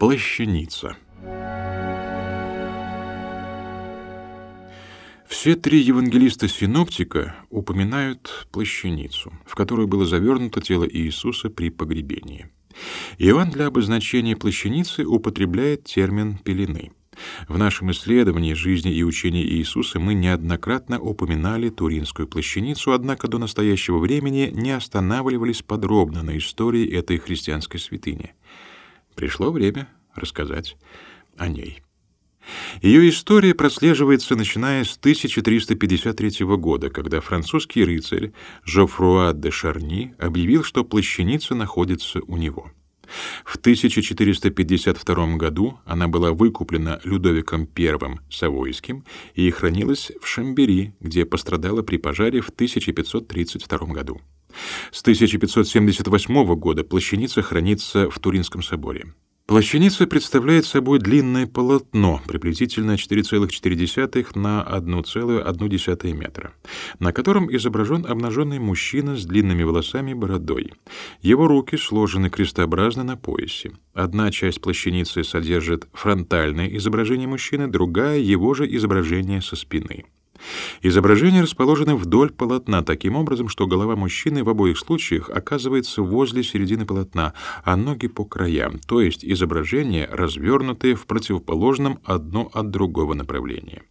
Плащаница. Все три евангелиста-синоптика упоминают плащаницу, в которую было завернуто тело Иисуса при погребении. Иоанн для обозначения плащаницы употребляет термин «пелены». В нашем исследовании жизни и учения Иисуса мы неоднократно упоминали Туринскую плащаницу, однако до настоящего времени не останавливались подробно на истории этой христианской святыни. Пришло время рассказать о ней. Ее история прослеживается начиная с 1353 года, когда французский рыцарь Жофруа де Шарни объявил, что плащаница находится у него. В 1452 году она была выкуплена Людовиком I Савойским и хранилась в Шамбери, где пострадала при пожаре в 1532 году. С 1578 года плащаница хранится в Туринском соборе. Плащаница представляет собой длинное полотно, приблизительно 4,4 на 1,1 метра, на котором изображен обнаженный мужчина с длинными волосами и бородой. Его руки сложены крестообразно на поясе. Одна часть плащаницы содержит фронтальное изображение мужчины, другая — его же изображение со спины. Изображения расположены вдоль полотна таким образом, что голова мужчины в обоих случаях оказывается возле середины полотна, а ноги по краям, то есть изображения развернутые в противоположном одно от другого направлении.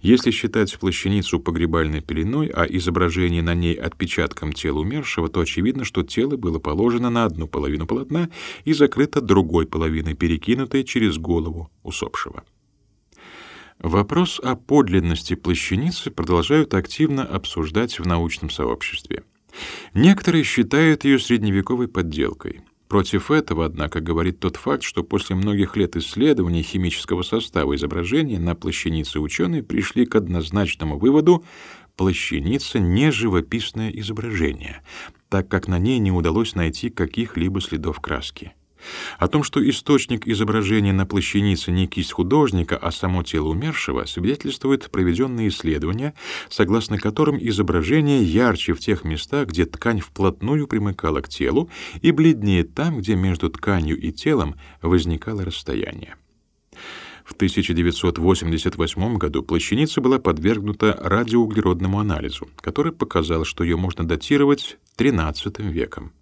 Если считать плащаницу погребальной пеленой, а изображение на ней отпечатком тела умершего, то очевидно, что тело было положено на одну половину полотна и закрыто другой половиной, перекинутой через голову усопшего. Вопрос о подлинности плащаницы продолжают активно обсуждать в научном сообществе. Некоторые считают ее средневековой подделкой. Против этого, однако, говорит тот факт, что после многих лет исследований химического состава изображения на плащанице ученые пришли к однозначному выводу плащаница не живописное изображение, так как на ней не удалось найти каких-либо следов краски. О том, что источник изображения на плащанице не кисть художника, а само тело умершего, свидетельствует проведенные исследования, согласно которым изображение ярче в тех местах, где ткань вплотную примыкала к телу, и бледнее там, где между тканью и телом возникало расстояние. В 1988 году плащаница была подвергнута радиоуглеродному анализу, который показал, что ее можно датировать XIII веком.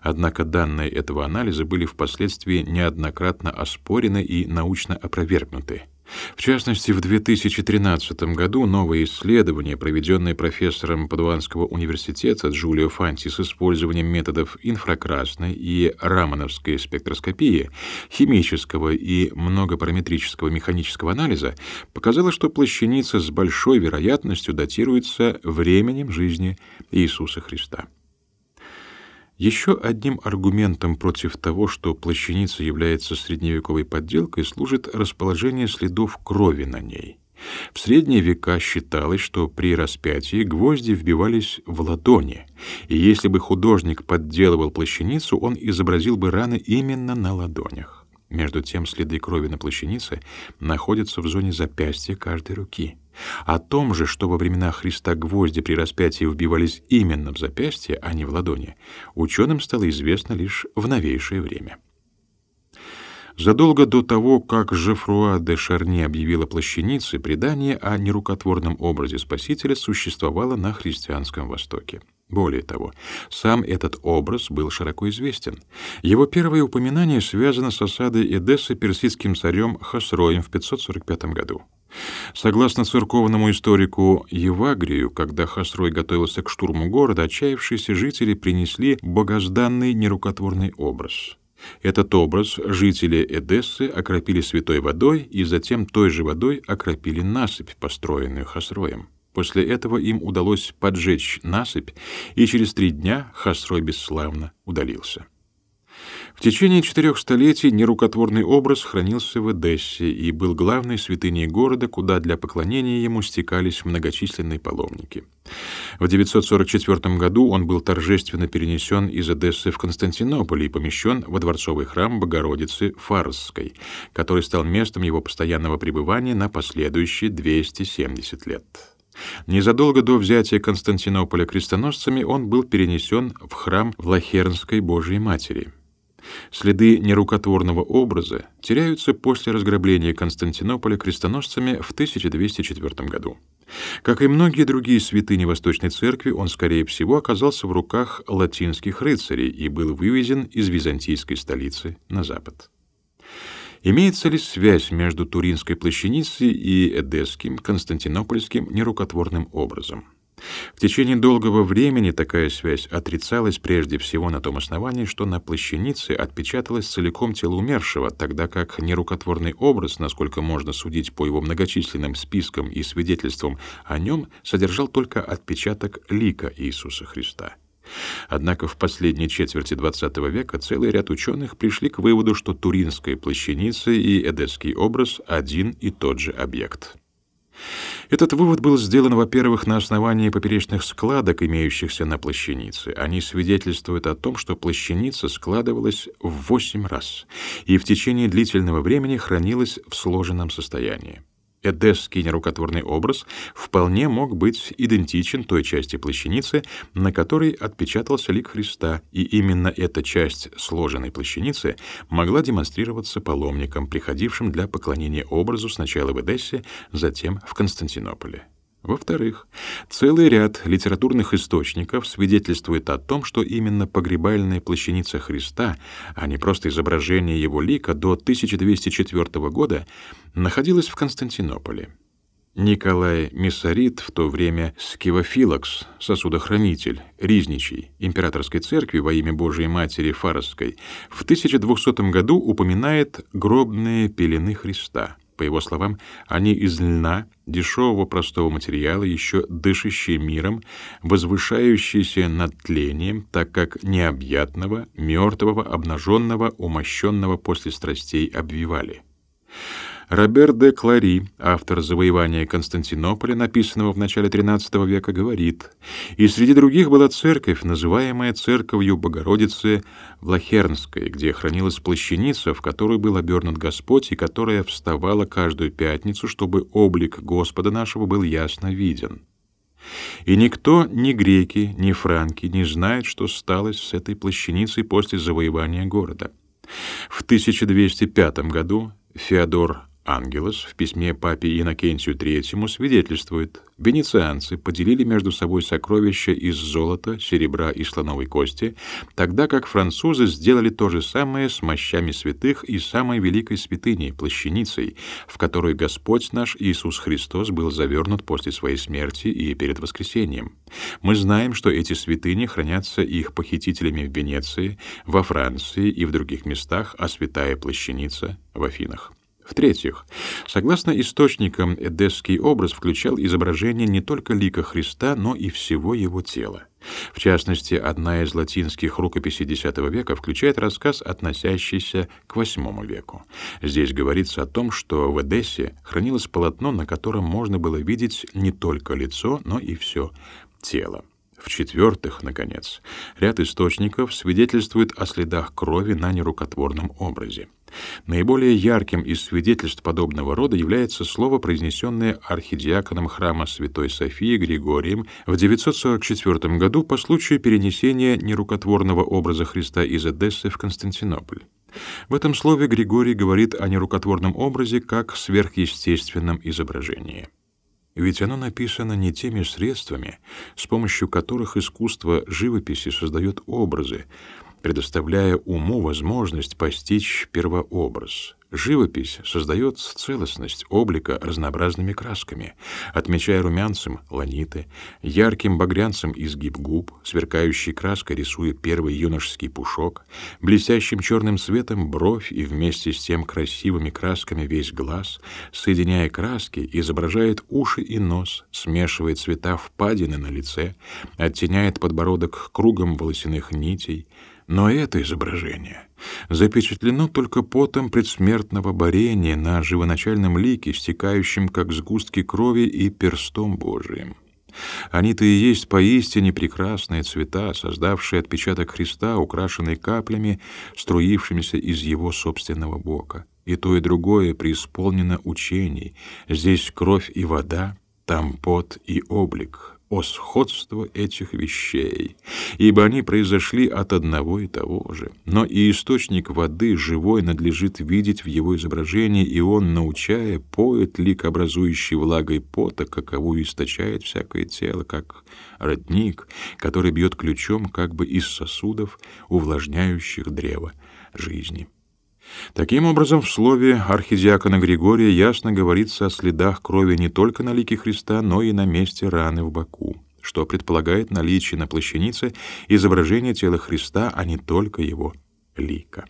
Однако данные этого анализа были впоследствии неоднократно оспорены и научно опровергнуты. В частности, в 2013 году новое исследование, проведенное профессором Падуанского университета Джулио Фанти с использованием методов инфракрасной и рамановской спектроскопии, химического и многопараметрического механического анализа, показало, что плащаница с большой вероятностью датируется временем жизни Иисуса Христа. Еще одним аргументом против того, что плащаница является средневековой подделкой, служит расположение следов крови на ней. В средние века считалось, что при распятии гвозди вбивались в ладони, и если бы художник подделывал плащаницу, он изобразил бы раны именно на ладонях. Между тем следы крови на плащанице находятся в зоне запястья каждой руки. О том же, что во времена Христа гвозди при распятии вбивались именно в запястье, а не в ладони, ученым стало известно лишь в новейшее время. Задолго до того, как Жефруа де Шарни объявила плащанице, предание о нерукотворном образе Спасителя существовало на христианском Востоке. Более того, сам этот образ был широко известен. Его первое упоминание связано с осадой Эдессы персидским царем Хасроем в 545 году. Согласно церковному историку Евагрию, когда Хасрой готовился к штурму города, отчаявшиеся жители принесли богозданный нерукотворный образ. Этот образ жители Эдессы окропили святой водой и затем той же водой окропили насыпь, построенную Хасроем. После этого им удалось поджечь насыпь, и через три дня Хасрой бесславно удалился. В течение четырех столетий нерукотворный образ хранился в Эдессе и был главной святыней города, куда для поклонения ему стекались многочисленные паломники. В 944 году он был торжественно перенесен из Эдессы в Константинополь и помещен во дворцовый храм Богородицы Фарсской, который стал местом его постоянного пребывания на последующие 270 лет. Незадолго до взятия Константинополя крестоносцами он был перенесен в храм Влахернской Божией Матери. Следы нерукотворного образа теряются после разграбления Константинополя крестоносцами в 1204 году. Как и многие другие святыни Восточной Церкви, он, скорее всего, оказался в руках латинских рыцарей и был вывезен из византийской столицы на запад. Имеется ли связь между Туринской плащаницей и Эдесским, Константинопольским нерукотворным образом? В течение долгого времени такая связь отрицалась прежде всего на том основании, что на плащанице отпечаталось целиком тело умершего, тогда как нерукотворный образ, насколько можно судить по его многочисленным спискам и свидетельствам о нем, содержал только отпечаток лика Иисуса Христа. Однако в последней четверти XX века целый ряд ученых пришли к выводу, что Туринская плащаница и Эдесский образ — один и тот же объект. Этот вывод был сделан, во-первых, на основании поперечных складок, имеющихся на плащанице. Они свидетельствуют о том, что плащаница складывалась в восемь раз и в течение длительного времени хранилась в сложенном состоянии. Эдесский нерукотворный образ вполне мог быть идентичен той части плащаницы, на которой отпечатался лик Христа, и именно эта часть сложенной плащаницы могла демонстрироваться паломникам, приходившим для поклонения образу сначала в Эдессе, затем в Константинополе. Во-вторых, целый ряд литературных источников свидетельствует о том, что именно погребальная плащаница Христа, а не просто изображение его лика, до 1204 года находилась в Константинополе. Николай Миссарит, в то время скивофилакс, сосудохранитель, ризничий императорской церкви во имя Божией Матери Фаросской, в 1200 году упоминает гробные пелены Христа — по его словам, они из льна, дешевого простого материала, еще дышащие миром, возвышающиеся над тлением, так как необъятного, мертвого, обнаженного, умощенного после страстей обвивали. Робер де Клари, автор завоевания Константинополя, написанного в начале XIII века, говорит, «И среди других была церковь, называемая Церковью Богородицы Влахернской, где хранилась плащаница, в которую был обернут Господь, и которая вставала каждую пятницу, чтобы облик Господа нашего был ясно виден». И никто, ни греки, ни франки, не знает, что стало с этой плащаницей после завоевания города. В 1205 году Феодор Ангелос в письме папе Иннокентию III свидетельствует, венецианцы поделили между собой сокровища из золота, серебра и слоновой кости, тогда как французы сделали то же самое с мощами святых и самой великой святыней, плащаницей, в которой Господь наш Иисус Христос был завернут после своей смерти и перед воскресением. Мы знаем, что эти святыни хранятся их похитителями в Венеции, во Франции и в других местах, а святая плащаница — в Афинах. В-третьих, согласно источникам, эдесский образ включал изображение не только лика Христа, но и всего его тела. В частности, одна из латинских рукописей X века включает рассказ, относящийся к VIII веку. Здесь говорится о том, что в Эдессе хранилось полотно, на котором можно было видеть не только лицо, но и все тело. В-четвертых, наконец, ряд источников свидетельствует о следах крови на нерукотворном образе. Наиболее ярким из свидетельств подобного рода является слово, произнесенное архидиаконом храма Святой Софии Григорием в 944 году по случаю перенесения нерукотворного образа Христа из Эдессы в Константинополь. В этом слове Григорий говорит о нерукотворном образе как сверхъестественном изображении. Ведь оно написано не теми средствами, с помощью которых искусство живописи создает образы, предоставляя уму возможность постичь первообраз. Живопись создает целостность облика разнообразными красками, отмечая румянцем ланиты, ярким багрянцем изгиб губ, сверкающей краской рисуя первый юношеский пушок, блестящим черным цветом бровь и вместе с тем красивыми красками весь глаз, соединяя краски, изображает уши и нос, смешивает цвета впадины на лице, оттеняет подбородок кругом волосяных нитей, но это изображение запечатлено только потом предсмертного борения на живоначальном лике, стекающем как сгустки крови и перстом Божиим. Они-то и есть поистине прекрасные цвета, создавшие отпечаток Христа, украшенный каплями, струившимися из его собственного бока. И то, и другое преисполнено учений. Здесь кровь и вода, там пот и облик, о сходство этих вещей, ибо они произошли от одного и того же. Но и источник воды живой надлежит видеть в его изображении, и он, научая, поет лик, образующий влагой пота, каковую источает всякое тело, как родник, который бьет ключом как бы из сосудов, увлажняющих древо жизни. Таким образом, в слове архидиакона Григория ясно говорится о следах крови не только на лике Христа, но и на месте раны в боку, что предполагает наличие на плащанице изображения тела Христа, а не только его лика.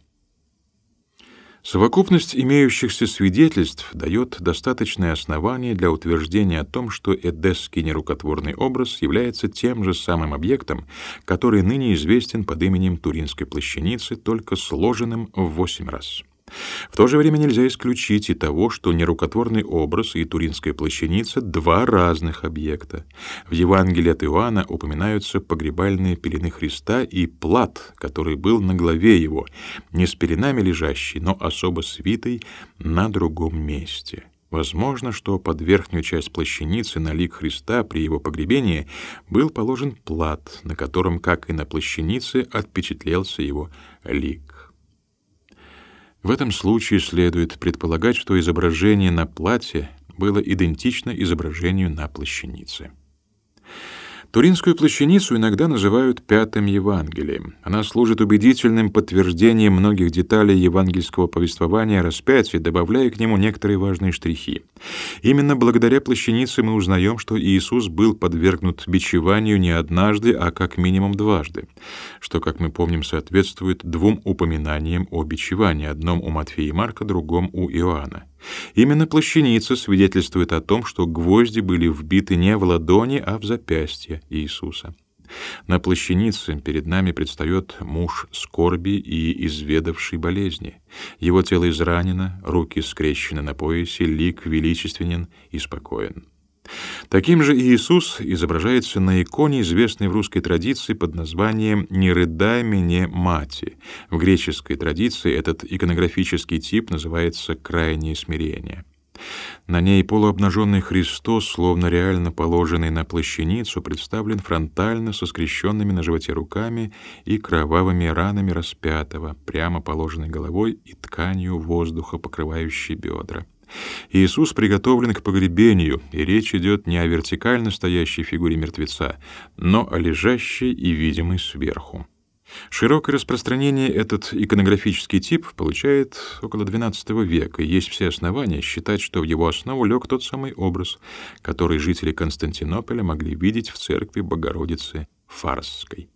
Совокупность имеющихся свидетельств дает достаточное основание для утверждения о том, что эдесский нерукотворный образ является тем же самым объектом, который ныне известен под именем Туринской плащаницы, только сложенным в восемь раз. В то же время нельзя исключить и того, что нерукотворный образ и туринская плащаница — два разных объекта. В Евангелии от Иоанна упоминаются погребальные пелены Христа и плат, который был на голове его, не с пеленами лежащий, но особо свитый на другом месте. Возможно, что под верхнюю часть плащаницы на лик Христа при его погребении был положен плат, на котором, как и на плащанице, отпечатлелся его лик. В этом случае следует предполагать, что изображение на платье было идентично изображению на плащанице. Туринскую плащаницу иногда называют Пятым Евангелием. Она служит убедительным подтверждением многих деталей евангельского повествования о распятии, добавляя к нему некоторые важные штрихи. Именно благодаря плащанице мы узнаем, что Иисус был подвергнут бичеванию не однажды, а как минимум дважды, что, как мы помним, соответствует двум упоминаниям о бичевании, одном у Матфея и Марка, другом у Иоанна. Именно плащаница свидетельствует о том, что гвозди были вбиты не в ладони, а в запястье Иисуса. На плащанице перед нами предстает муж скорби и изведавший болезни. Его тело изранено, руки скрещены на поясе, лик величественен и спокоен. Таким же Иисус изображается на иконе, известной в русской традиции под названием «Не рыдай мне, мати». В греческой традиции этот иконографический тип называется «крайнее смирение». На ней полуобнаженный Христос, словно реально положенный на плащаницу, представлен фронтально со скрещенными на животе руками и кровавыми ранами распятого, прямо положенной головой и тканью воздуха, покрывающей бедра. Иисус приготовлен к погребению, и речь идет не о вертикально стоящей фигуре мертвеца, но о лежащей и видимой сверху. Широкое распространение этот иконографический тип получает около XII века, и есть все основания считать, что в его основу лег тот самый образ, который жители Константинополя могли видеть в церкви Богородицы Фарсской.